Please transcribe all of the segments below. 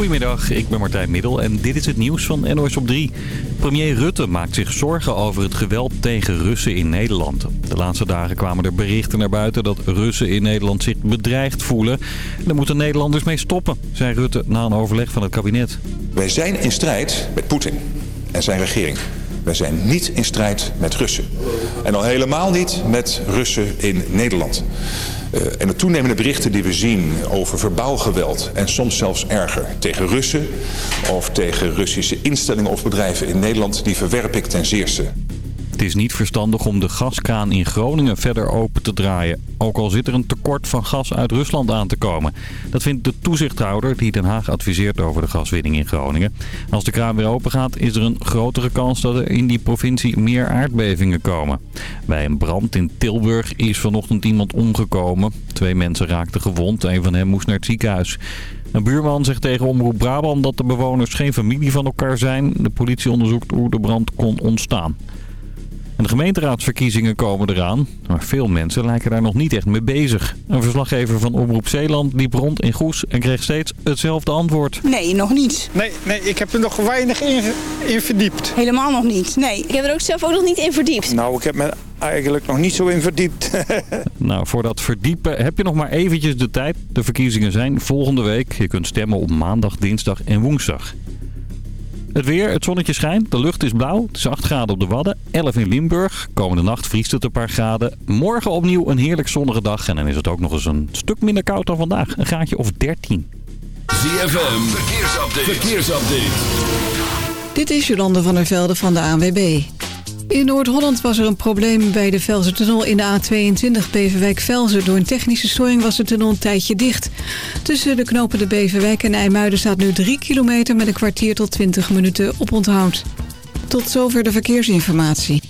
Goedemiddag, ik ben Martijn Middel en dit is het nieuws van NOS op 3. Premier Rutte maakt zich zorgen over het geweld tegen Russen in Nederland. De laatste dagen kwamen er berichten naar buiten dat Russen in Nederland zich bedreigd voelen. En daar moeten Nederlanders mee stoppen, zei Rutte na een overleg van het kabinet. Wij zijn in strijd met Poetin en zijn regering. Wij zijn niet in strijd met Russen. En al helemaal niet met Russen in Nederland. Uh, en de toenemende berichten die we zien over verbouwgeweld en soms zelfs erger tegen Russen of tegen Russische instellingen of bedrijven in Nederland, die verwerp ik ten zeerste. Het is niet verstandig om de gaskraan in Groningen verder open te draaien. Ook al zit er een tekort van gas uit Rusland aan te komen. Dat vindt de toezichthouder die Den Haag adviseert over de gaswinning in Groningen. Als de kraan weer open gaat is er een grotere kans dat er in die provincie meer aardbevingen komen. Bij een brand in Tilburg is vanochtend iemand omgekomen. Twee mensen raakten gewond. Een van hen moest naar het ziekenhuis. Een buurman zegt tegen Omroep Brabant dat de bewoners geen familie van elkaar zijn. De politie onderzoekt hoe de brand kon ontstaan. En de gemeenteraadsverkiezingen komen eraan, maar veel mensen lijken daar nog niet echt mee bezig. Een verslaggever van Omroep Zeeland liep rond in Goes en kreeg steeds hetzelfde antwoord. Nee, nog niet. Nee, nee ik heb er nog weinig in, in verdiept. Helemaal nog niet, nee. Ik heb er ook zelf ook nog niet in verdiept. Nou, ik heb me eigenlijk nog niet zo in verdiept. nou, voor dat verdiepen heb je nog maar eventjes de tijd. De verkiezingen zijn volgende week. Je kunt stemmen op maandag, dinsdag en woensdag. Het weer, het zonnetje schijnt, de lucht is blauw. Het is 8 graden op de Wadden, 11 in Limburg. Komende nacht vriest het een paar graden. Morgen opnieuw een heerlijk zonnige dag. En dan is het ook nog eens een stuk minder koud dan vandaag. Een graadje of 13. ZFM, verkeersupdate. verkeersupdate. Dit is Jolande van der Velde van de ANWB. In Noord-Holland was er een probleem bij de Velzen-tunnel in de A22 Beverwijk-Velzen. Door een technische storing was de tunnel een tijdje dicht. Tussen de knopen de Beverwijk en IJmuiden staat nu 3 kilometer met een kwartier tot 20 minuten op onthoud. Tot zover de verkeersinformatie.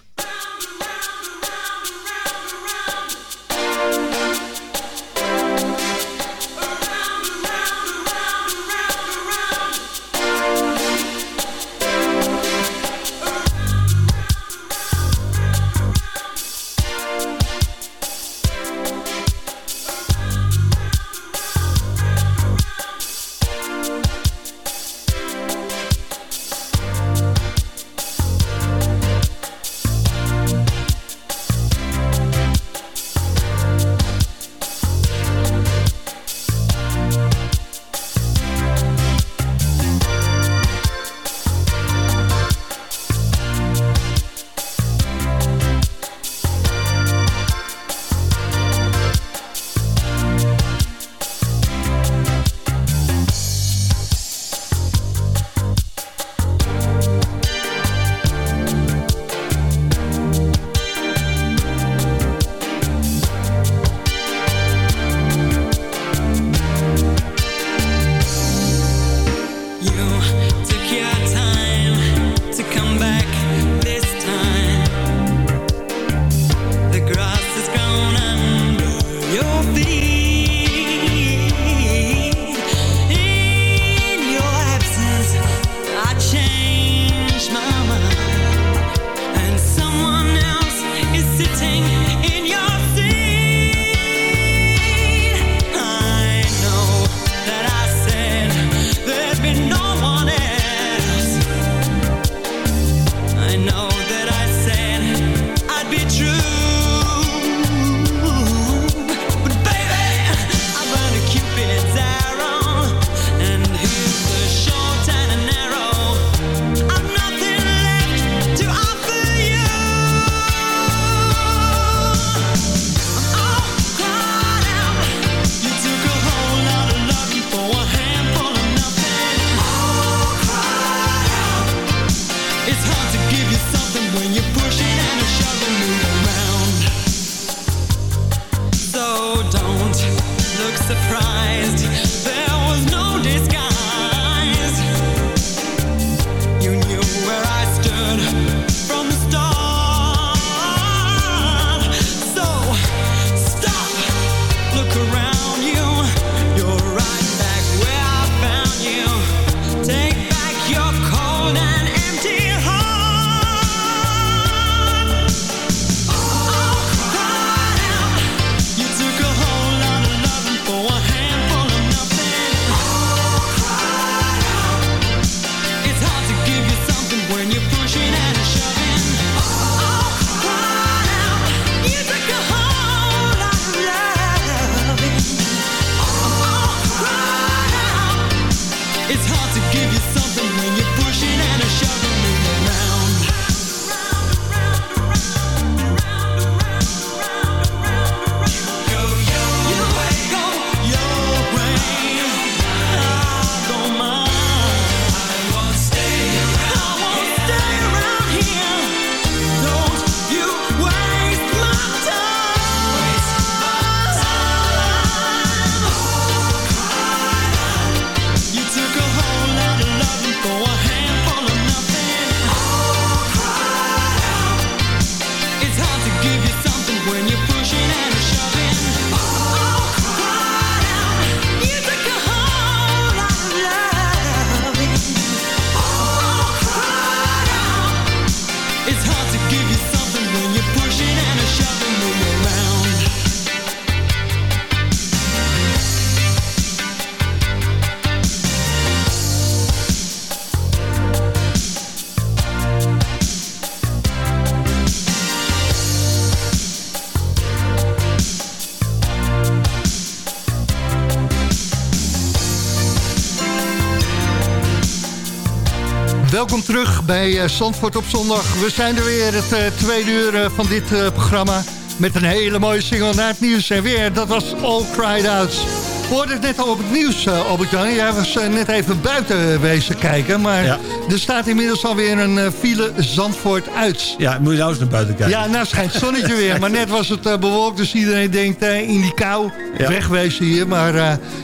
Bij uh, Zandvoort op zondag. We zijn er weer, het uh, tweede uur uh, van dit programma... met een hele mooie single naar het nieuws en weer. Dat was All Cried Out. We hoorden het net al op het nieuws, uh, Albert-Jan. Jij was uh, net even buiten wezen kijken. Maar ja. er staat inmiddels alweer een uh, file Zandvoort uit. Ja, moet je nou eens naar buiten kijken. Ja, nou schijnt het zonnetje weer. Maar net was het bewolkt, dus iedereen denkt in die kou ja. wegwezen hier. Maar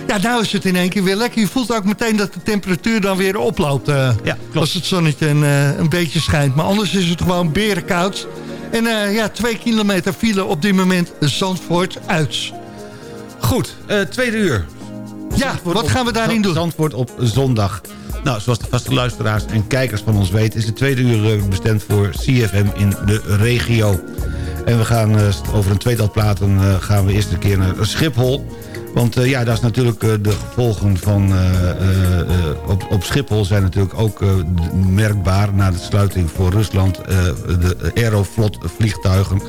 ja, nou is het in één keer weer lekker. Je voelt ook meteen dat de temperatuur dan weer oploopt. ja, klopt. Als het zonnetje een, een beetje schijnt. Maar anders is het gewoon berenkoud. En ja, twee kilometer file op dit moment Zandvoort uit. Goed, uh, tweede uur. Ja, wat gaan we daarin doen? Zandvoort op zondag. Nou, zoals de vaste luisteraars en kijkers van ons weten... is de tweede uur eh, bestemd voor CFM in de regio. En we gaan uh, over een tweetal platen uh, gaan we eerst een keer naar Schiphol. Want uh, ja, dat is natuurlijk de gevolgen van... op, op Schiphol zijn natuurlijk ook merkbaar... na de sluiting voor Rusland de Aeroflot vliegtuigen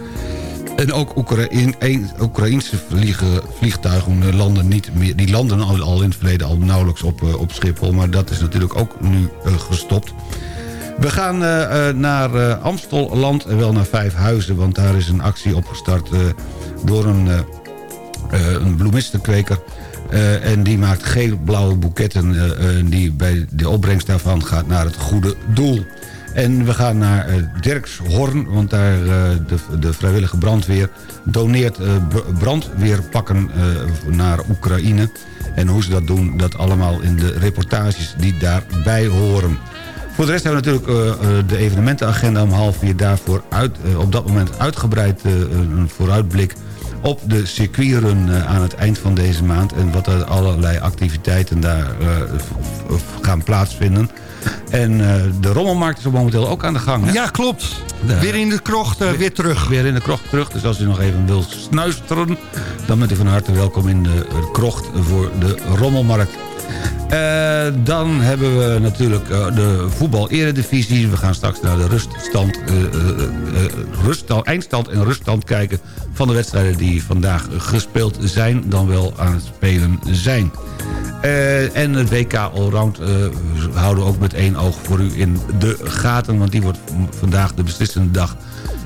en ook Oekraïn, Oekraïnse vliegtuigen landen, niet meer, die landen al, in het verleden al nauwelijks op, uh, op Schiphol. Maar dat is natuurlijk ook nu uh, gestopt. We gaan uh, naar Amstelland en wel naar Vijfhuizen. Want daar is een actie opgestart door een, een bloemistenkweker. en die maakt geel-blauwe boeketten. die bij de opbrengst daarvan gaat naar het goede doel. En we gaan naar uh, Dirkshorn, want daar uh, de, de vrijwillige brandweer doneert uh, brandweerpakken naar Oekraïne. En hoe ze dat doen, dat allemaal in de reportages die daarbij horen. Voor de rest hebben we natuurlijk de evenementenagenda om half vier daarvoor uit, op dat moment uitgebreid een vooruitblik op de circuitrun aan het eind van deze maand. En wat er allerlei activiteiten daar gaan plaatsvinden. En uh, de rommelmarkt is momenteel ook aan de gang. Hè? Ja, klopt. weer in de krocht, uh, weer, terug. Weer in de krocht terug. Dus als u nog even wilt snuisteren... dan bent u van harte welkom in de krocht voor de rommelmarkt. Uh, dan hebben we natuurlijk uh, de voetbal-eredivisie. We gaan straks naar de ruststand, uh, ruststand, eindstand en ruststand kijken... van de wedstrijden die vandaag gespeeld zijn... dan wel aan het spelen zijn. En het WK Allround houden we ook met één oog voor u in de gaten... want die wordt vandaag de beslissende dag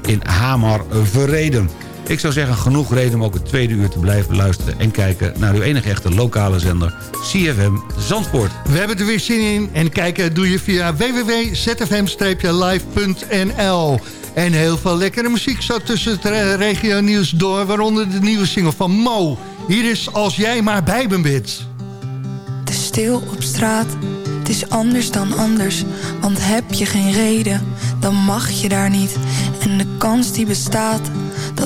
in Hamar verreden. Ik zou zeggen, genoeg reden om ook het tweede uur te blijven luisteren... en kijken naar uw enige echte lokale zender, CFM Zandvoort. We hebben er weer zin in en kijken doe je via www.zfm-live.nl. En heel veel lekkere muziek zo tussen het regio nieuws door... waaronder de nieuwe single van Mo. Hier is Als jij maar bij me bent stil op straat. Het is anders dan anders, want heb je geen reden, dan mag je daar niet. En de kans die bestaat,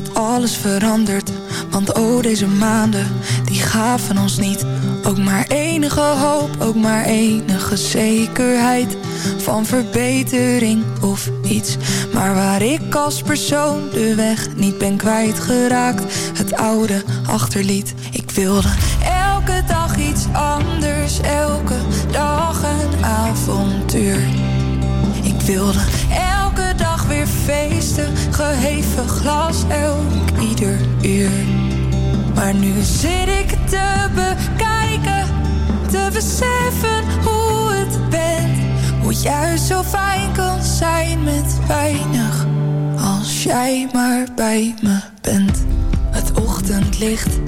dat alles verandert. Want oh, deze maanden, die gaven ons niet. Ook maar enige hoop, ook maar enige zekerheid. Van verbetering of iets. Maar waar ik als persoon de weg niet ben kwijtgeraakt. Het oude achterliet, ik wilde elke dag iets anders, elke dag een avontuur. Ik wilde elke weer feesten, geheven glas elk ieder uur. Maar nu zit ik te bekijken, te beseffen hoe het bent. Hoe juist zo fijn kan zijn met weinig, als jij maar bij me bent. Het ochtendlicht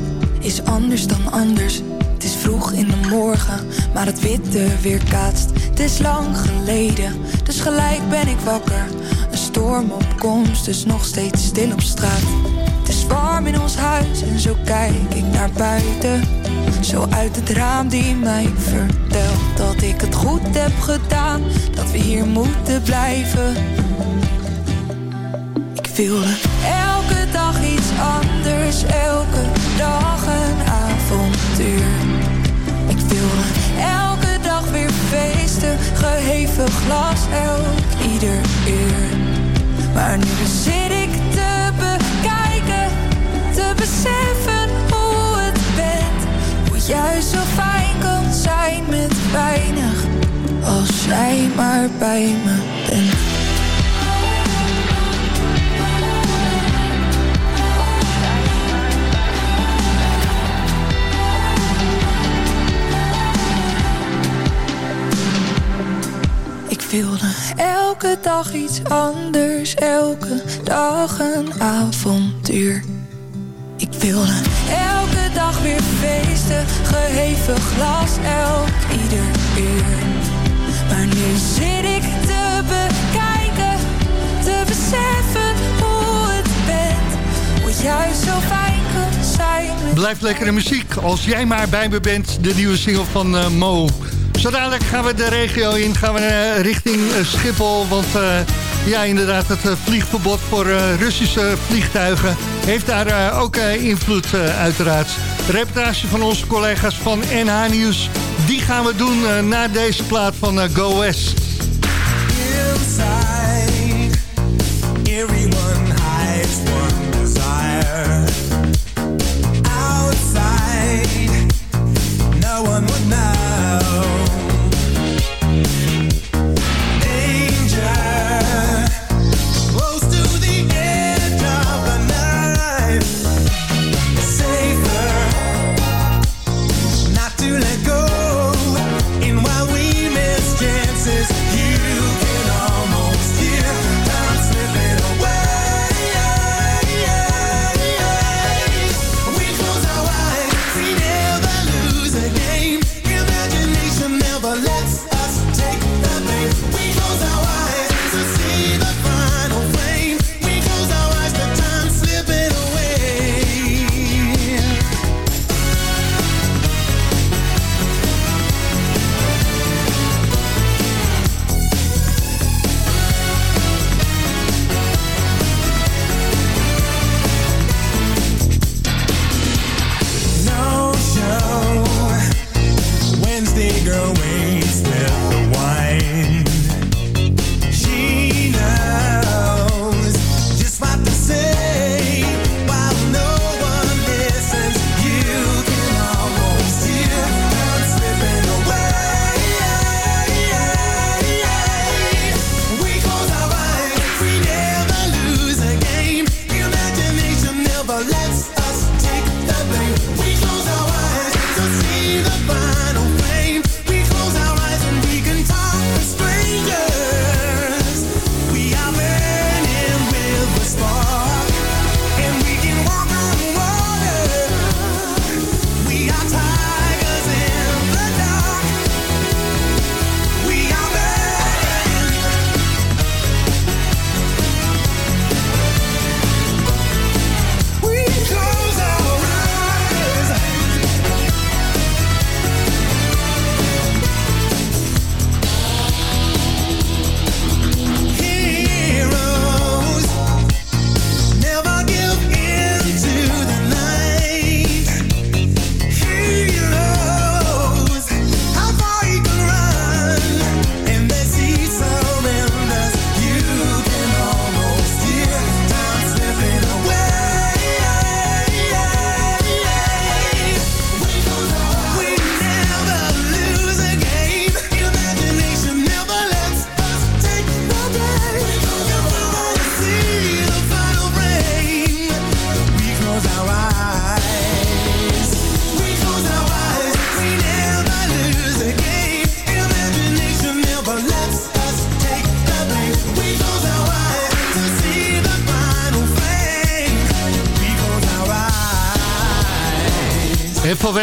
is anders dan anders. Het is vroeg in de morgen, maar het witte weerkaatst. Het is lang geleden, dus gelijk ben ik wakker. Storm op komst, dus nog steeds stil op straat. Het is warm in ons huis en zo kijk ik naar buiten. Zo uit het raam die mij vertelt dat ik het goed heb gedaan. Dat we hier moeten blijven. Ik wilde elke dag iets anders, elke dag een avontuur. Ik wilde elke dag weer feesten, geheven glas elk ieder uur. Maar nu zit ik te bekijken, te beseffen hoe het bent. Hoe juist zo fijn kan zijn met weinig, als jij maar bij me bent. Wilde elke dag iets anders, elke dag een avontuur. Ik wilde elke dag weer feesten, geheven glas, elk ieder uur. Maar nu zit ik te bekijken, te beseffen hoe het bent. Hoe juist zo fijn zijn. Blijft lekkere muziek. Als jij maar bij me bent, de nieuwe single van uh, Mo. Zo dadelijk gaan we de regio in, gaan we uh, richting uh, Schiphol. Want ja, inderdaad, het vliegverbod voor Russische vliegtuigen heeft daar ook invloed uiteraard. De reportage van onze collega's van NH Nieuws, die gaan we doen na deze plaat van Go West.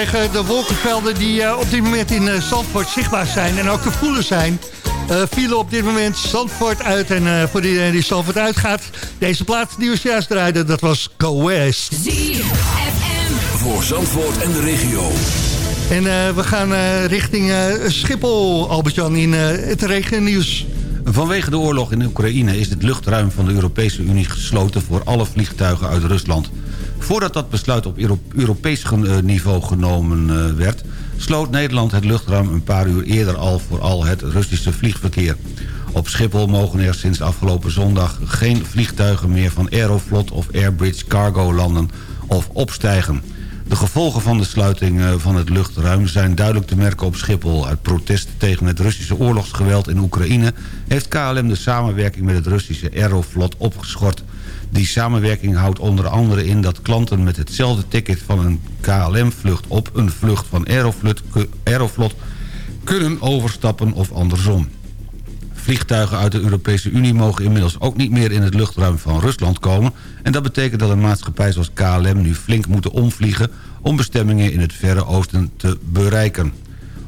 Vanwege de wolkenvelden die uh, op dit moment in uh, Zandvoort zichtbaar zijn... en ook te voelen zijn... Uh, vielen op dit moment Zandvoort uit. En uh, voor iedereen die Zandvoort uitgaat... deze plaats die we juist draaiden, dat was Go West. Voor Zandvoort en de regio. En uh, we gaan richting Schiphol, Albert-Jan, in het regionieuws. Vanwege de oorlog in Oekraïne is het luchtruim van de Europese Unie gesloten... voor alle vliegtuigen uit Rusland. Voordat dat besluit op Europees eh, niveau genomen eh, werd... sloot Nederland het luchtruim een paar uur eerder al voor al het Russische vliegverkeer. Op Schiphol mogen er sinds afgelopen zondag geen vliegtuigen meer van Aeroflot of Airbridge Cargo landen of opstijgen. De gevolgen van de sluiting eh, van het luchtruim zijn duidelijk te merken op Schiphol. Uit protest tegen het Russische oorlogsgeweld in Oekraïne... heeft KLM de samenwerking met het Russische Aeroflot opgeschort. Die samenwerking houdt onder andere in dat klanten met hetzelfde ticket van een KLM-vlucht op een vlucht van Aeroflot, Aeroflot kunnen overstappen of andersom. Vliegtuigen uit de Europese Unie mogen inmiddels ook niet meer in het luchtruim van Rusland komen. En dat betekent dat een maatschappij zoals KLM nu flink moeten omvliegen... om bestemmingen in het Verre Oosten te bereiken.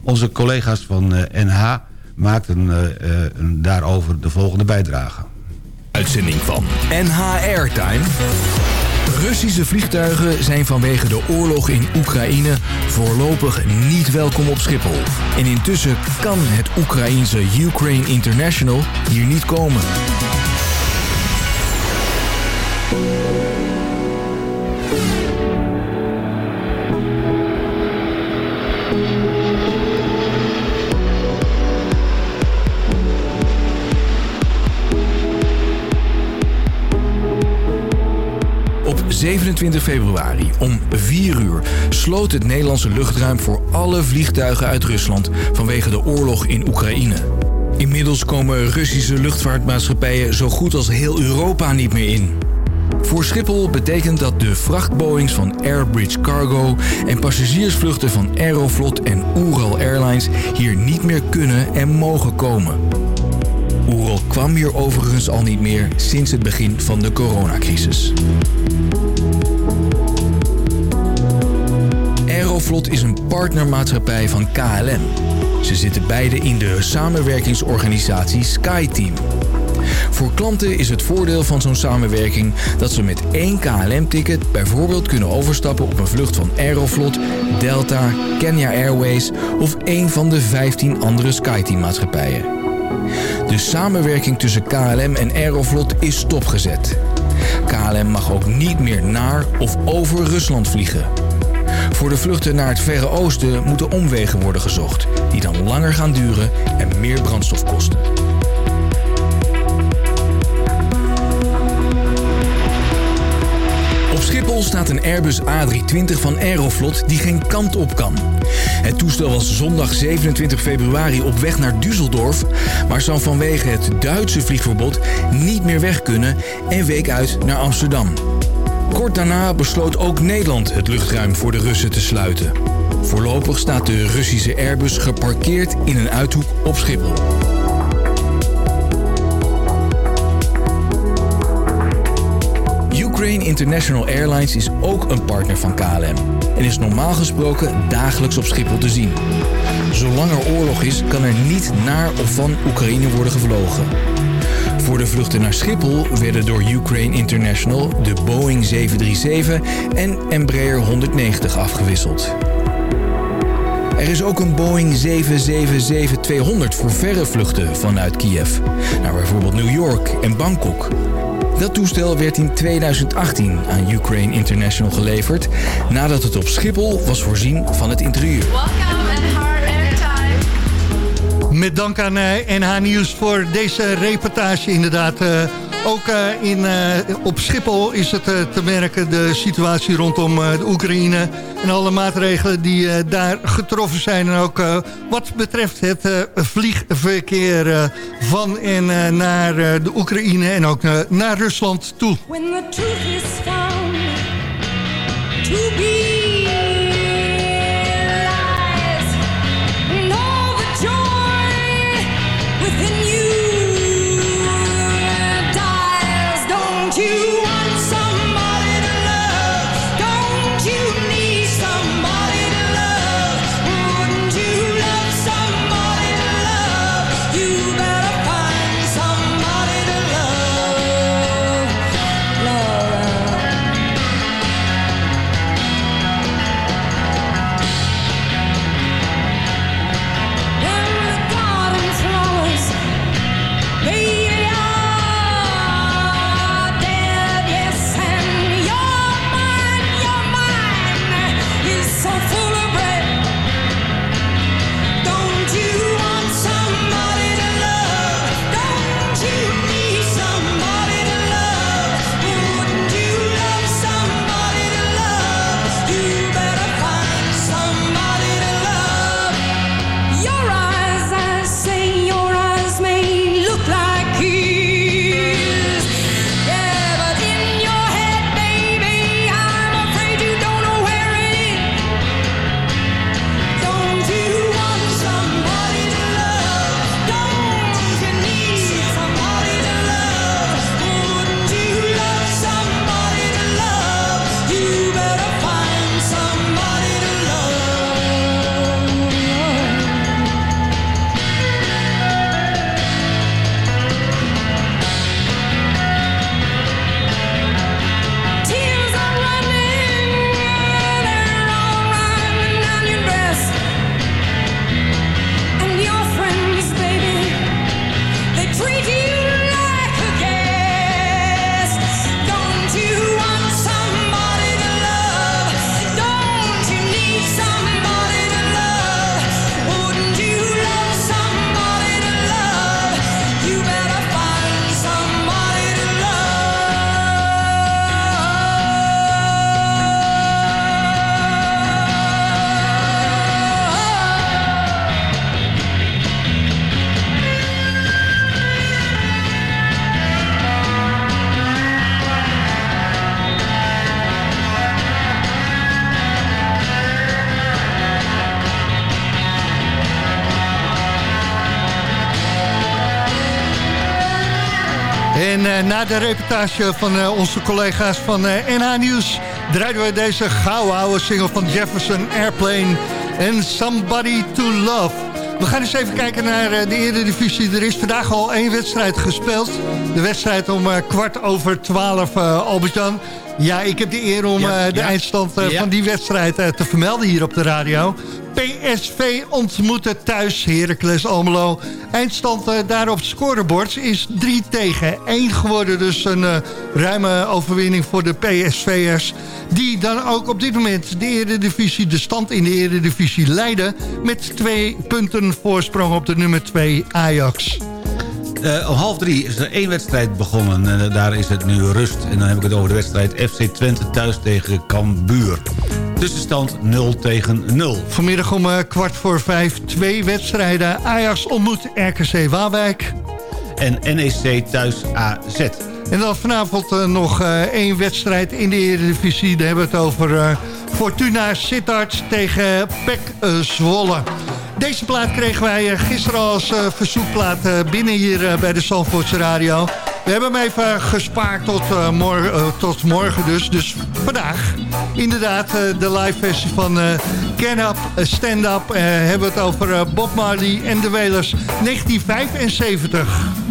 Onze collega's van NH maakten daarover de volgende bijdrage. Uitzending van NH Airtime. Russische vliegtuigen zijn vanwege de oorlog in Oekraïne voorlopig niet welkom op Schiphol. En intussen kan het Oekraïense Ukraine International hier niet komen. 27 februari om 4 uur sloot het Nederlandse luchtruim voor alle vliegtuigen uit Rusland vanwege de oorlog in Oekraïne. Inmiddels komen Russische luchtvaartmaatschappijen zo goed als heel Europa niet meer in. Voor Schiphol betekent dat de vrachtboeings van Airbridge Cargo en passagiersvluchten van Aeroflot en Ural Airlines hier niet meer kunnen en mogen komen. Ural kwam hier overigens al niet meer sinds het begin van de coronacrisis. Aeroflot is een partnermaatschappij van KLM. Ze zitten beide in de samenwerkingsorganisatie SkyTeam. Voor klanten is het voordeel van zo'n samenwerking dat ze met één KLM-ticket bijvoorbeeld kunnen overstappen op een vlucht van Aeroflot, Delta, Kenya Airways of een van de 15 andere SkyTeam-maatschappijen. De samenwerking tussen KLM en Aeroflot is stopgezet. KLM mag ook niet meer naar of over Rusland vliegen. Voor de vluchten naar het Verre Oosten moeten omwegen worden gezocht, die dan langer gaan duren en meer brandstof kosten. Schiphol staat een Airbus A320 van Aeroflot die geen kant op kan. Het toestel was zondag 27 februari op weg naar Düsseldorf, maar zou vanwege het Duitse vliegverbod niet meer weg kunnen en week uit naar Amsterdam. Kort daarna besloot ook Nederland het luchtruim voor de Russen te sluiten. Voorlopig staat de Russische Airbus geparkeerd in een uithoek op Schiphol. Ukraine International Airlines is ook een partner van KLM en is normaal gesproken dagelijks op Schiphol te zien. Zolang er oorlog is, kan er niet naar of van Oekraïne worden gevlogen. Voor de vluchten naar Schiphol werden door Ukraine International de Boeing 737 en Embraer 190 afgewisseld. Er is ook een Boeing 777-200 voor verre vluchten vanuit Kiev, naar bijvoorbeeld New York en Bangkok. Dat toestel werd in 2018 aan Ukraine International geleverd, nadat het op Schiphol was voorzien van het interieur. Met dank aan NH eh, Nieuws voor deze reportage inderdaad. Uh, ook uh, in, op Schiphol is het te merken, de situatie rondom de Oekraïne... en alle maatregelen die daar getroffen zijn. En ook wat betreft het vliegverkeer van en naar de Oekraïne... en ook naar Rusland toe. Na de reportage van onze collega's van NH Nieuws... draaiden we deze gouden oude single van Jefferson Airplane... en Somebody to Love. We gaan eens even kijken naar de Eredivisie. Er is vandaag al één wedstrijd gespeeld. De wedstrijd om kwart over twaalf, Albert-Jan. Ja, ik heb de eer om de eindstand van die wedstrijd te vermelden hier op de radio. PSV ontmoeten thuis Heracles Almelo. Eindstand daar op het scorebord is 3 tegen 1 geworden. Dus een ruime overwinning voor de PSV'ers. Die dan ook op dit moment de eredivisie, de stand in de eredivisie leiden. Met twee punten voorsprong op de nummer 2 Ajax. Uh, om half drie is er één wedstrijd begonnen. En daar is het nu rust. En dan heb ik het over de wedstrijd FC Twente thuis tegen Cambuur. Tussenstand 0 tegen 0. Vanmiddag om uh, kwart voor vijf twee wedstrijden. Ajax ontmoet RKC Waalwijk. En NEC thuis AZ. En dan vanavond uh, nog uh, één wedstrijd in de Eredivisie. Daar hebben we het over Fortuna Sittard tegen PEC Zwolle. Deze plaat kregen wij gisteren als verzoekplaat binnen hier bij de Zandvoortse Radio. We hebben hem even gespaard tot, morgen, tot morgen dus. Dus vandaag inderdaad de live versie van Can Up, Stand Up. hebben we het over Bob Marley en de Wailers 1975.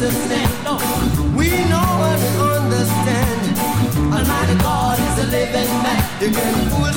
Jesus stand, We know and understand. Almighty God is a living man. You can fool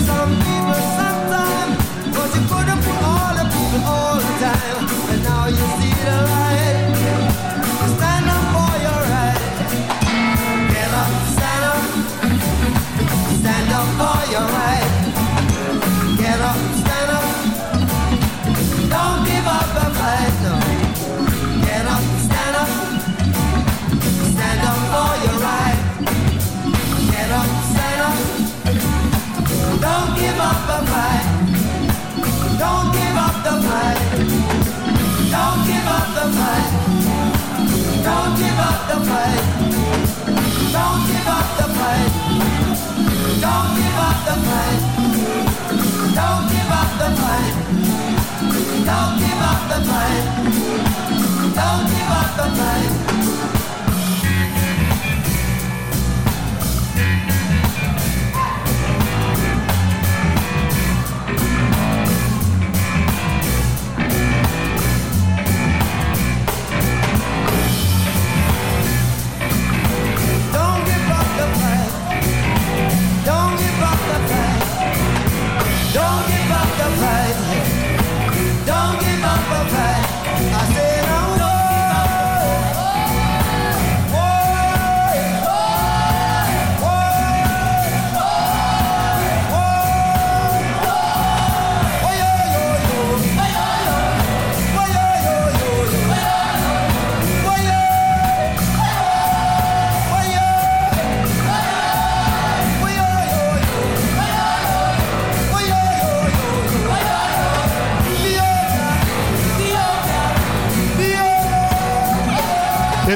Don't give up the fight. Don't give up the fight. Don't give up the fight. Don't give up the fight. Don't give up the fight. Don't give up the fight. Don't give up the fight.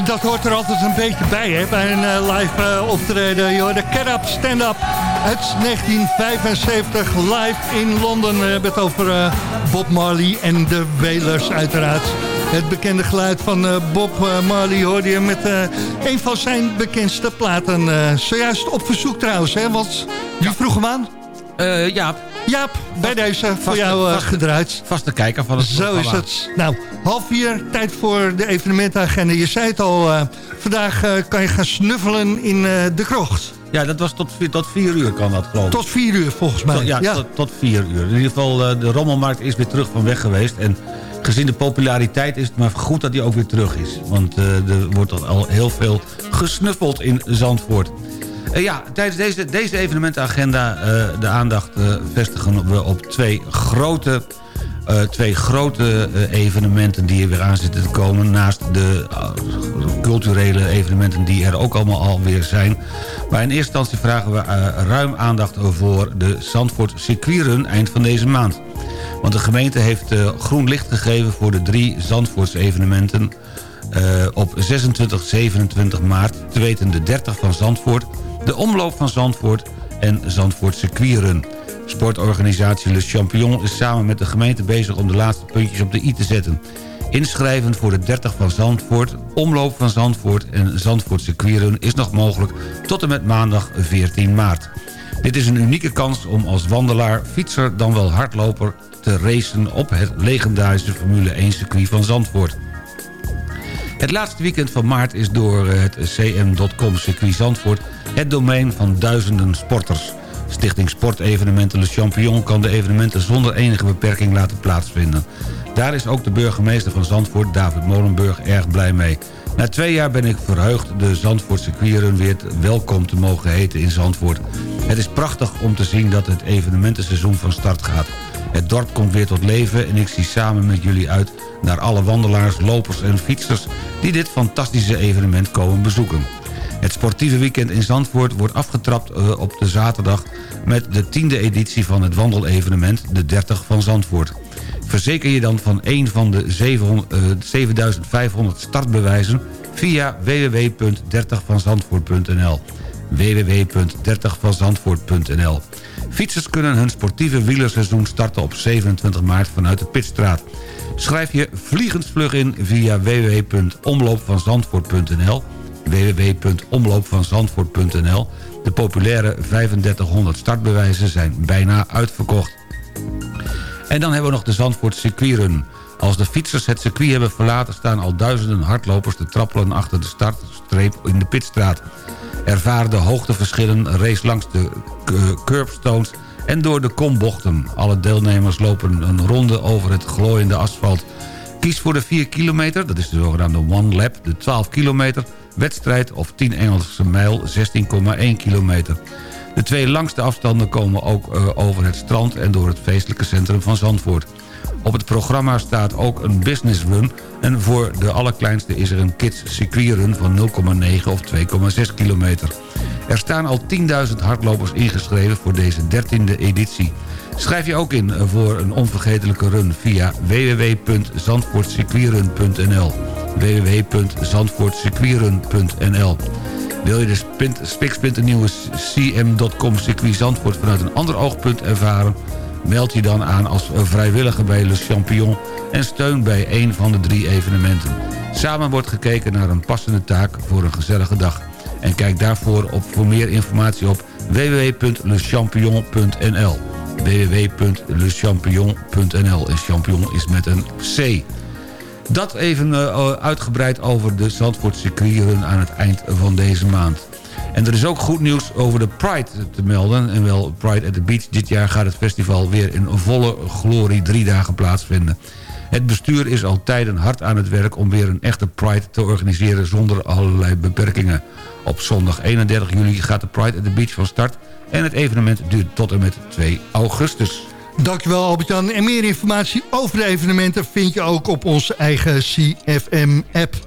Dat hoort er altijd een beetje bij, hè, bij een uh, live uh, optreden. Joh, de Get Up, Stand Up uit 1975, live in Londen. We hebben het over uh, Bob Marley en de Wailers uiteraard. Het bekende geluid van Bob Marley hoorde je met een van zijn bekendste platen. zojuist op verzoek trouwens, hè, want wie vroeg hem aan? Uh, Jaap. Jaap, bij deze voor jou uh, gedraaid. Vaste kijker van het Zo is het. Nou, half vier, tijd voor de evenementagenda. Je zei het al, uh, vandaag kan je gaan snuffelen in de krocht. Ja, dat was tot, tot vier uur kan dat geloof ik. Tot vier uur volgens mij. Tot, ja, Tot, tot, vier uur. In ieder geval, de rommelmarkt is weer terug van weg geweest. En gezien de populariteit is het maar goed dat hij ook weer terug is. Want er wordt al heel veel gesnuffeld in Zandvoort. Uh, ja, tijdens deze, deze evenementenagenda uh, de aandacht uh, vestigen we op twee grote, twee grote evenementen die er weer aan zitten te komen. Naast de culturele evenementen die er ook allemaal alweer zijn. Maar in eerste instantie vragen we ruim aandacht voor de Zandvoort circuitrun eind van deze maand. Want de gemeente heeft groen licht gegeven voor de drie Zandvoorts evenementen... op 26, 27 maart, te weten de 30 van Zandvoort de omloop van Zandvoort en Zandvoort Circuitrun. Sportorganisatie Le Champion is samen met de gemeente bezig om de laatste puntjes op de i te zetten. Inschrijven voor de 30 van Zandvoort, omloop van Zandvoort en Zandvoort Circuitrun is nog mogelijk tot en met maandag 14 maart. Dit is een unieke kans om als wandelaar, fietser dan wel hardloper te racen op het legendarische Formule 1 circuit van Zandvoort. Het laatste weekend van maart is door het cm.com circuit Zandvoort het domein van duizenden sporters. Stichting Sportevenementen Le Champion kan de evenementen zonder enige beperking laten plaatsvinden. Daar is ook de burgemeester van Zandvoort, David Molenburg, erg blij mee. Na twee jaar ben ik verheugd de Zandvoort circuitrun weer welkom te mogen heten in Zandvoort. Het is prachtig om te zien dat het evenementenseizoen van start gaat. Het dorp komt weer tot leven en ik zie samen met jullie uit naar alle wandelaars, lopers en fietsers die dit fantastische evenement komen bezoeken. Het sportieve weekend in Zandvoort wordt afgetrapt eh, op de zaterdag... met de tiende editie van het wandelevenement, de 30 van Zandvoort. Verzeker je dan van een van de 7500 eh, startbewijzen... via www.30vanzandvoort.nl www.30vanzandvoort.nl Fietsers kunnen hun sportieve wielerseizoen starten op 27 maart vanuit de Pitstraat. Schrijf je vliegensvlug in via www.omloopvanzandvoort.nl www.omloopvanzandvoort.nl. De populaire 3500 startbewijzen zijn bijna uitverkocht. En dan hebben we nog de Zandvoort circuitrun. Als de fietsers het circuit hebben verlaten... staan al duizenden hardlopers te trappelen achter de startstreep in de pitstraat. Ervaren de hoogteverschillen, race langs de curbstones en door de kombochten. Alle deelnemers lopen een ronde over het glooiende asfalt. Kies voor de 4 kilometer, dat is de zogenaamde one lap, de 12 kilometer wedstrijd of 10 Engelse mijl 16,1 kilometer. De twee langste afstanden komen ook uh, over het strand en door het feestelijke centrum van Zandvoort. Op het programma staat ook een business run... en voor de allerkleinste is er een kids circuitrun van 0,9 of 2,6 kilometer. Er staan al 10.000 hardlopers ingeschreven voor deze 13e editie. Schrijf je ook in voor een onvergetelijke run via www.zandvoortcircuitrun.nl www.zandvoortcircuitrun.nl Wil je de spiksplinternieuwe CM.com circuit Zandvoort vanuit een ander oogpunt ervaren? Meld je dan aan als vrijwilliger bij Le Champion en steun bij een van de drie evenementen. Samen wordt gekeken naar een passende taak voor een gezellige dag. En kijk daarvoor op, voor meer informatie op www.lechampion.nl www.lechampion.nl En champion is met een C. Dat even uh, uitgebreid over de Zandvoort circuitrun aan het eind van deze maand. En er is ook goed nieuws over de Pride te melden. En wel Pride at the Beach. Dit jaar gaat het festival weer in volle glorie drie dagen plaatsvinden. Het bestuur is al tijden hard aan het werk om weer een echte Pride te organiseren zonder allerlei beperkingen. Op zondag 31 juli gaat de Pride at the Beach van start en het evenement duurt tot en met 2 augustus. Dankjewel Albert-Jan. En meer informatie over de evenementen vind je ook op onze eigen CFM-app.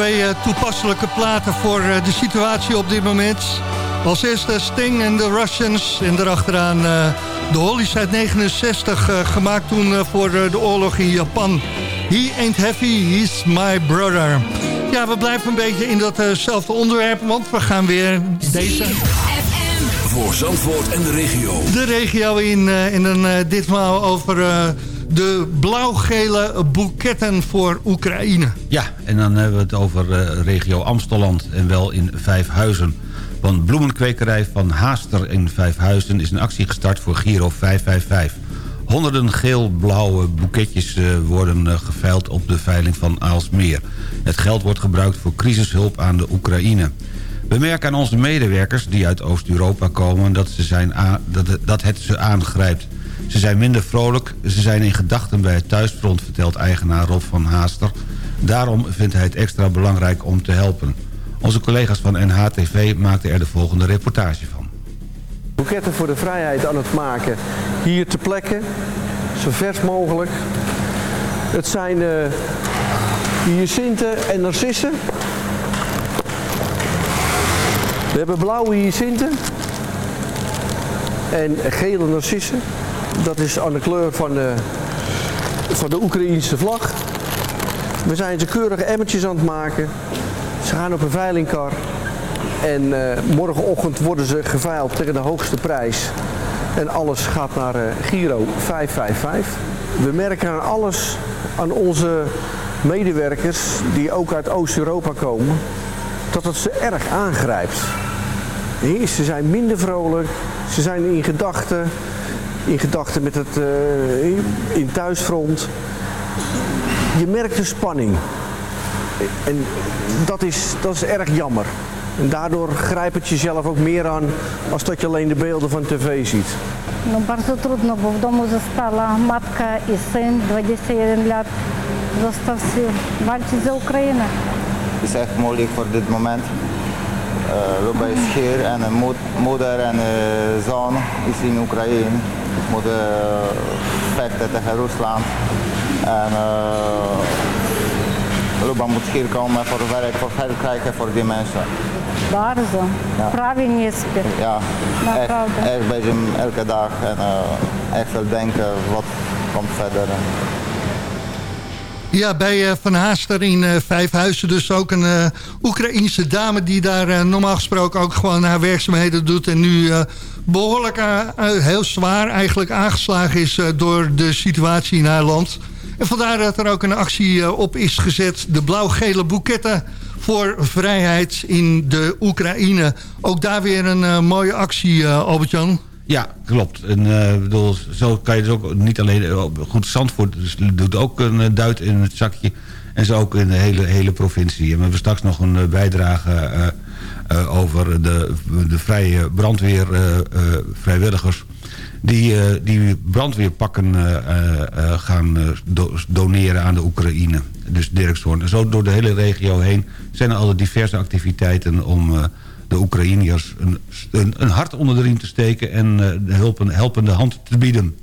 Twee eh, toepasselijke platen voor eh, de situatie op dit moment. Als eerste Sting en de Russians. En daarachteraan uh, de Hollies uit 69, gemaakt toen voor de oorlog in Japan. He ain't heavy, he's my brother. Ja, we blijven een beetje in datzelfde onderwerp, want we gaan weer deze... Voor Zandvoort en de regio. De regio in, en dan ditmaal over de blauw-gele boeketten voor Oekraïne. Ja, en dan hebben we het over uh, regio Amsteland en wel in Vijfhuizen. Want bloemenkwekerij van Haaster in Vijfhuizen is een actie gestart voor Giro 555. Honderden geel-blauwe boeketjes uh, worden uh, geveild op de veiling van Aalsmeer. Het geld wordt gebruikt voor crisishulp aan de Oekraïne. We merken aan onze medewerkers die uit Oost-Europa komen dat, ze zijn dat het ze aangrijpt. Ze zijn minder vrolijk, ze zijn in gedachten bij het thuisfront... vertelt eigenaar Rob van Haaster. Daarom vindt hij het extra belangrijk om te helpen. Onze collega's van NHTV maakten er de volgende reportage van. Boeketten voor de vrijheid aan het maken. Hier te plekken, zo vers mogelijk. Het zijn uh, hyacinten en narcissen. We hebben blauwe hyacinten en gele narcissen. Dat is aan de kleur van de, van de Oekraïnse vlag. We zijn ze keurige emmertjes aan het maken. Ze gaan op een veilingkar. En morgenochtend worden ze geveild tegen de hoogste prijs. En alles gaat naar Giro 555. We merken aan alles, aan onze medewerkers die ook uit Oost-Europa komen, dat het ze erg aangrijpt. Ze zijn minder vrolijk, ze zijn in gedachten, in gedachten met het uh, in thuisfront. Je merkt de spanning. En dat is, dat is erg jammer. En daardoor grijpt het jezelf ook meer aan als dat je alleen de beelden van tv ziet. Ну, bardzo trudno, bo w domu została matka i syn, 21 lat. Został walczyć za Ukrainę. Het is echt moeilijk voor dit moment. Uh, Luba is hier en een moeder en een zoon is in Oekraïne. Moeten vechten tegen Rusland. En Luba moet hier komen voor werk, voor geld krijgen voor die mensen. Bardzo. Ja. Prawie nie. Ja, echt, echt bezig elke dag en uh, echt veel denken wat komt verder. Ja, bij uh, Van Haaster in uh, Vijfhuizen dus ook een uh, Oekraïense dame... die daar normaal gesproken ook gewoon haar werkzaamheden doet... en nu behoorlijk heel zwaar eigenlijk aangeslagen is door de situatie in haar land. En vandaar dat er ook een actie op is gezet. De blauw-gele boeketten voor vrijheid in de Oekraïne. Ook daar weer een mooie actie, Albert-Jan. Ja, klopt. En uh, bedoel, zo kan je dus ook niet alleen... Uh, goed, Zandvoort dus doet ook een uh, duit in het zakje. En zo ook in de hele, hele provincie. En we hebben straks nog een bijdrage over de, de vrije brandweer vrijwilligers... die, die brandweerpakken gaan do doneren aan de Oekraïne. Dus Dirk Zorn. En zo door de hele regio heen zijn er alle diverse activiteiten... om de Oekraïners een, een, een, hart onder de riem te steken... en uh, de hulp, een helpende hand te bieden.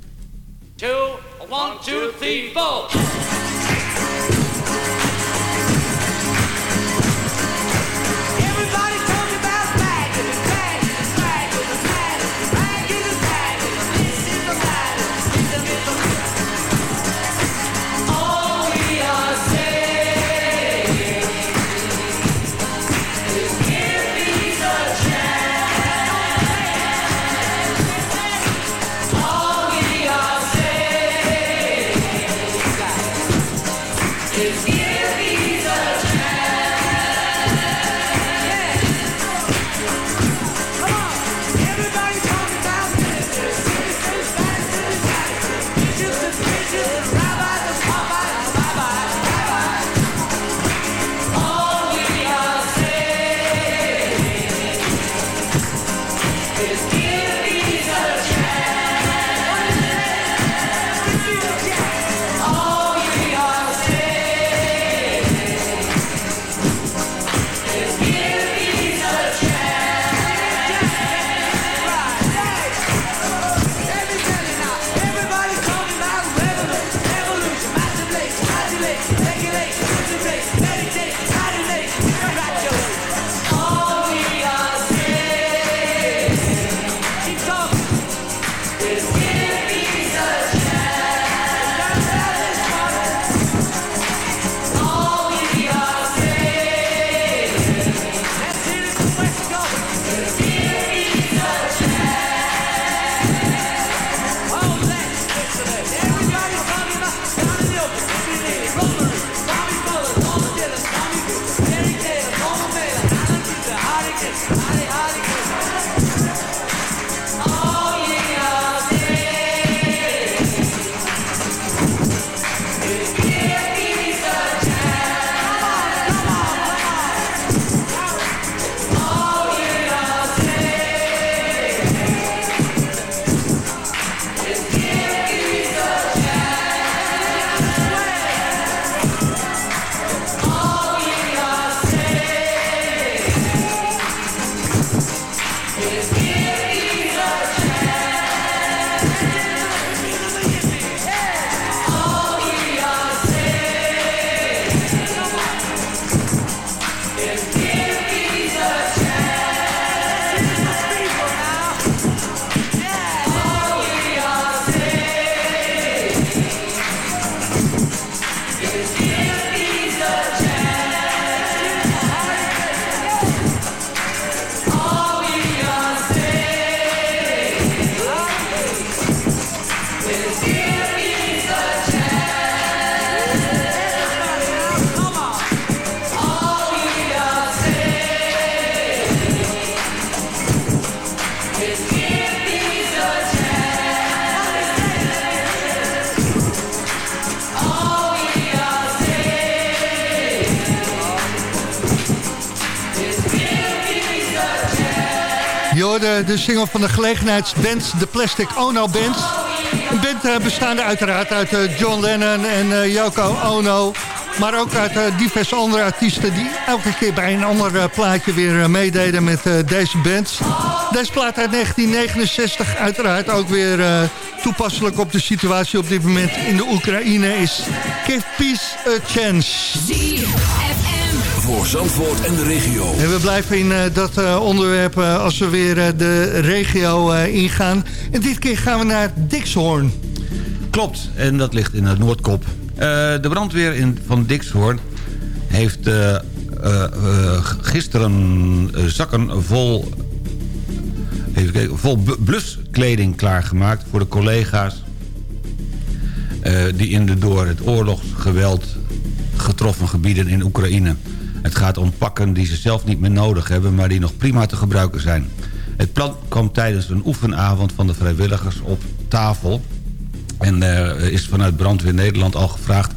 Texas. De, de single van de gelegenheidsband, de Plastic Ono Band. Een band uh, bestaande uiteraard uit uh, John Lennon en Yoko Ono. Maar ook uit diverse andere artiesten die elke keer bij een ander plaatje weer meededen met deze band. Deze plaat uit 1969 uiteraard ook weer toepasselijk op de situatie op dit moment in de Oekraïne is Give Peace a Chance voor Zandvoort en de regio. En we blijven in uh, dat uh, onderwerp uh, als we weer de regio ingaan. En dit keer gaan we naar Dixhoorn. Klopt, en dat ligt in het Noordkop. de brandweer in, van Dixhoorn heeft gisteren zakken vol, even kijken, vol bluskleding klaargemaakt... voor de collega's die in de door het oorlogsgeweld getroffen gebieden in Oekraïne... Het gaat om pakken die ze zelf niet meer nodig hebben... maar die nog prima te gebruiken zijn. Het plan kwam tijdens een oefenavond van de vrijwilligers op tafel. En er is vanuit Brandweer Nederland al gevraagd...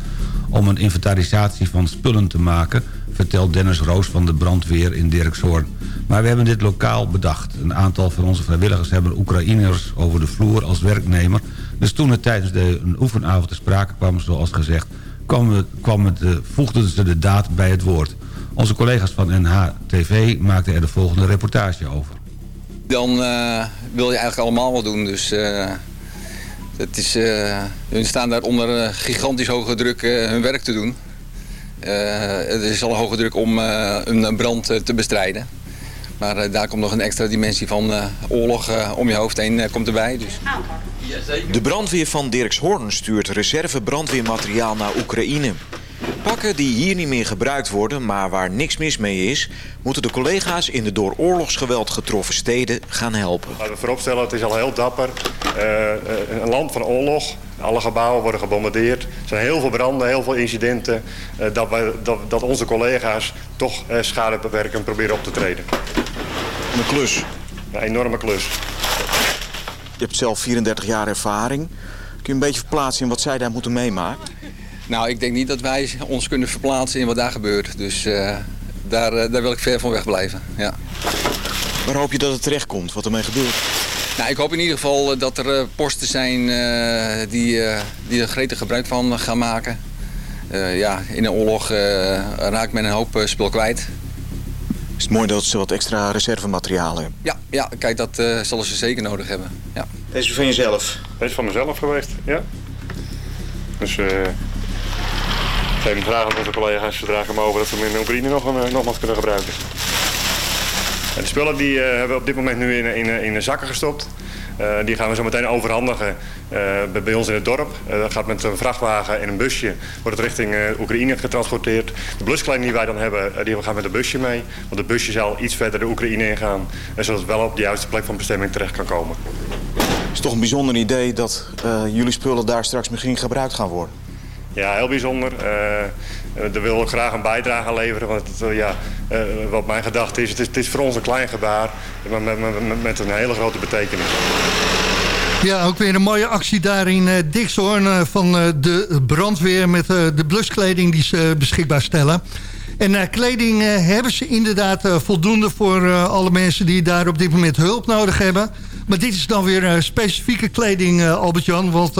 om een inventarisatie van spullen te maken... vertelt Dennis Roos van de brandweer in Dirkshoorn. Maar we hebben dit lokaal bedacht. Een aantal van onze vrijwilligers hebben Oekraïners over de vloer als werknemer. Dus toen het tijdens de, een oefenavond te sprake kwam, zoals gezegd... kwam kwam het, voegden ze de daad bij het woord. Onze collega's van NHTV maakten er de volgende reportage over. Dan uh, wil je eigenlijk allemaal wat doen. Dus uh, het is, uh, hun staan daar onder gigantisch hoge druk hun werk te doen. het is al een hoge druk om een brand te bestrijden. Maar daar komt nog een extra dimensie van oorlog om je hoofd heen komt erbij. Dus. De brandweer van Dirkshorn stuurt reserve brandweermateriaal naar Oekraïne. Pakken die hier niet meer gebruikt worden, maar waar niks mis mee is... moeten de collega's in de door oorlogsgeweld getroffen steden gaan helpen. Laten we vooropstellen, het is al heel dapper. Uh, een land van oorlog. Alle gebouwen worden gebombardeerd. Er zijn heel veel branden, heel veel incidenten. Uh, dat, wij, dat, dat, onze collega's toch uh, schadebeperkend proberen op te treden. Een klus? Een enorme klus. Je hebt zelf 34 jaar ervaring. Kun je een beetje verplaatsen in wat zij daar moeten meemaken? Nou, ik denk niet dat wij ons kunnen verplaatsen in wat daar gebeurt. Dus uh, daar, uh, daar wil ik ver van weg blijven, ja. Waar hoop je dat het terecht komt, wat ermee gebeurt? Nou, ik hoop in ieder geval dat er uh, posten zijn die, die er gretig gebruik van gaan maken. ja, in een oorlog raakt men een hoop spul kwijt. Is het mooi dat ze wat extra reservemateriaal hebben? Ja, ja kijk, dat zullen ze zeker nodig hebben. Ja. Deze is van jezelf? Deze is van mezelf geweest, ja. Dus Geen vragen aan onze collega's zodra komen over dat ze hem in Oekraïne nog een, eh, nogmaals kunnen gebruiken. En de spullen die uh, hebben we op dit moment nu in, in, in de zakken gestopt. Uh, die gaan we zo meteen overhandigen uh, bij ons in het dorp. Uh, dat gaat met een vrachtwagen en een busje wordt het richting Oekraïne getransporteerd. De bluskleding die wij dan hebben, die gaan met een busje mee. Want het busje zal iets verder de Oekraïne ingaan. zodat het wel op de juiste plek van bestemming terecht kan komen. Het is toch een bijzonder idee dat jullie spullen daar straks misschien gebruikt gaan worden. Ja, heel bijzonder. Uh, daar wil ik graag een bijdrage aan leveren. Want het, uh, ja, wat mijn gedachte is het, is, het is voor ons een klein gebaar, maar met, met, met een hele grote betekenis. Ja, ook weer een mooie actie daar in uh, Dixhoorn van de brandweer met de bluskleding die ze beschikbaar stellen. En kleding hebben ze inderdaad voldoende voor alle mensen die daar op dit moment hulp nodig hebben. Maar dit is dan weer specifieke kleding, Albert-Jan, want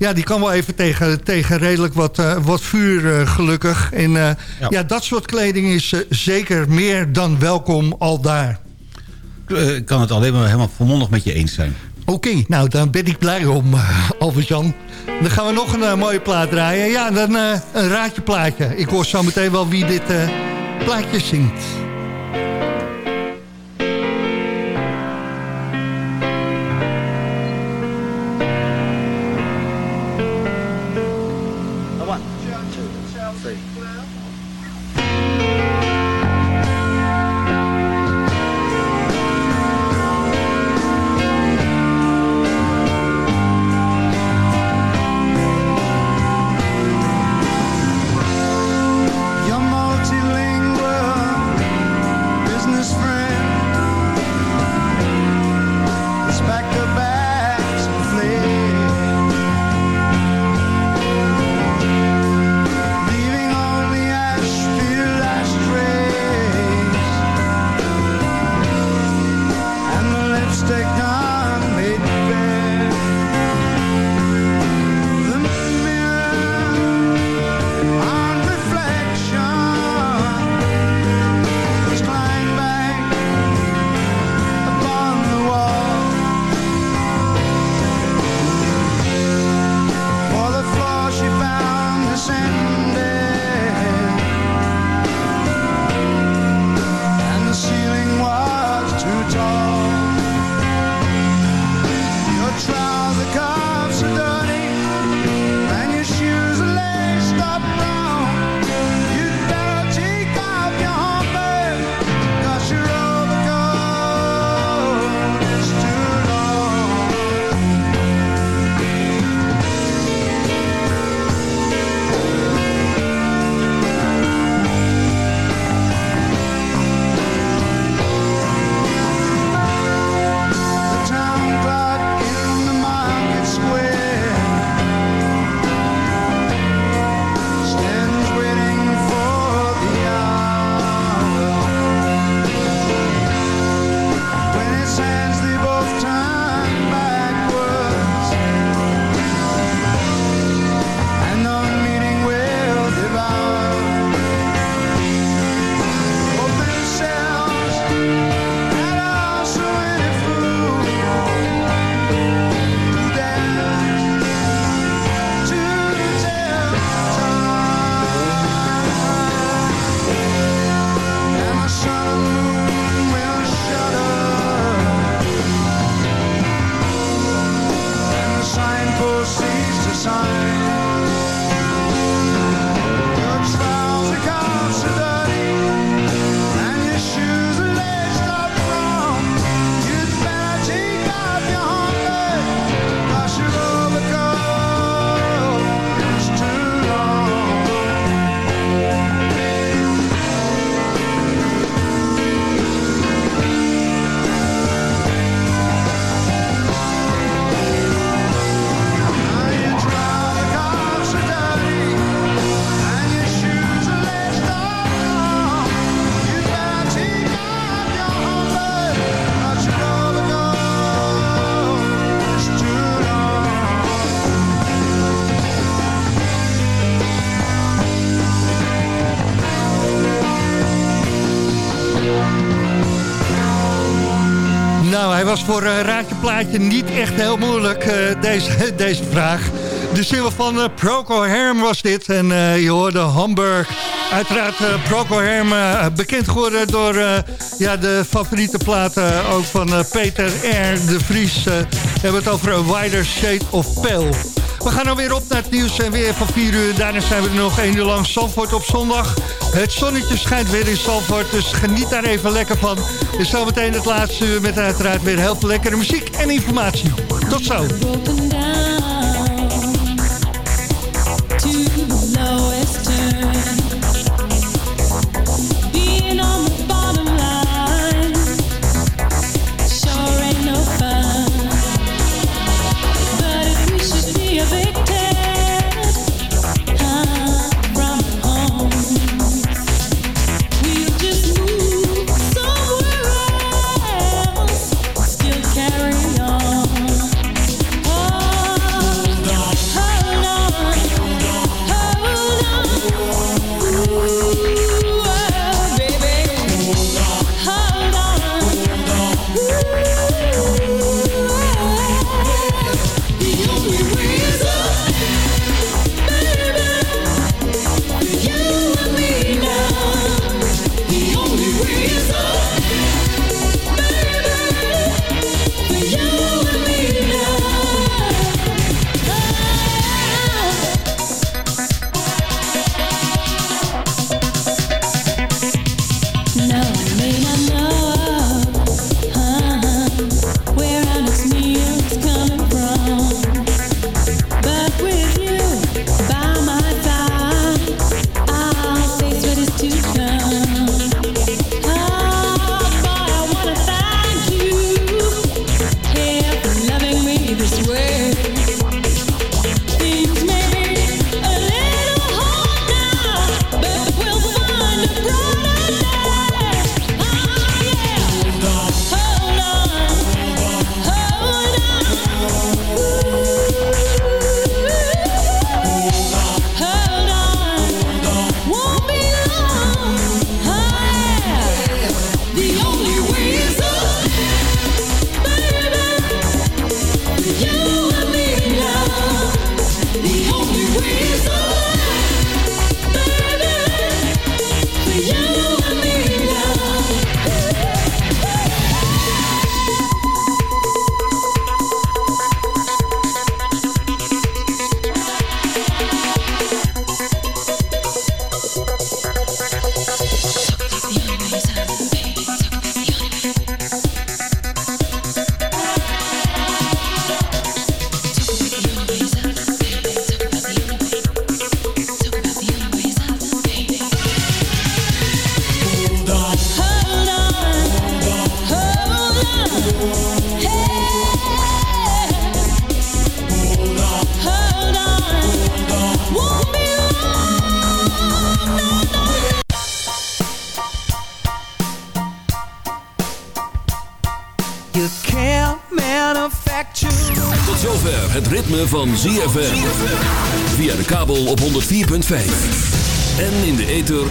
ja, die kan wel even tegen, tegen redelijk wat, uh, wat vuur uh, gelukkig. En uh, ja. ja. dat soort kleding is zeker meer dan welkom al daar. Ik kan het alleen maar helemaal volmondig met je eens zijn. Oké, okay, nou dan ben ik blij om, Albert-Jan. Dan gaan we nog een mooie plaat draaien. Ja, dan een raadje plaatje. Ik hoor zo meteen wel wie dit plaatje zingt. Was voor uh, Raadje Plaatje niet echt heel moeilijk, uh, deze, deze vraag. De single van uh, Procol Harum was dit. En uh, je hoorde Hamburg. Uiteraard Procol Harum bekend geworden door ja, de favoriete platen ook van Peter R. de Vries. we hebben het over A Wider Shade of Pale. We gaan alweer op naar het nieuws en weer van 4 uur. Daarna zijn we er nog 1 uur lang Zandvoort op zondag. Het zonnetje schijnt weer in Zandvoort, dus geniet daar even lekker van. En zometeen het laatste uur met uiteraard weer heel veel lekkere muziek en informatie. Tot zo.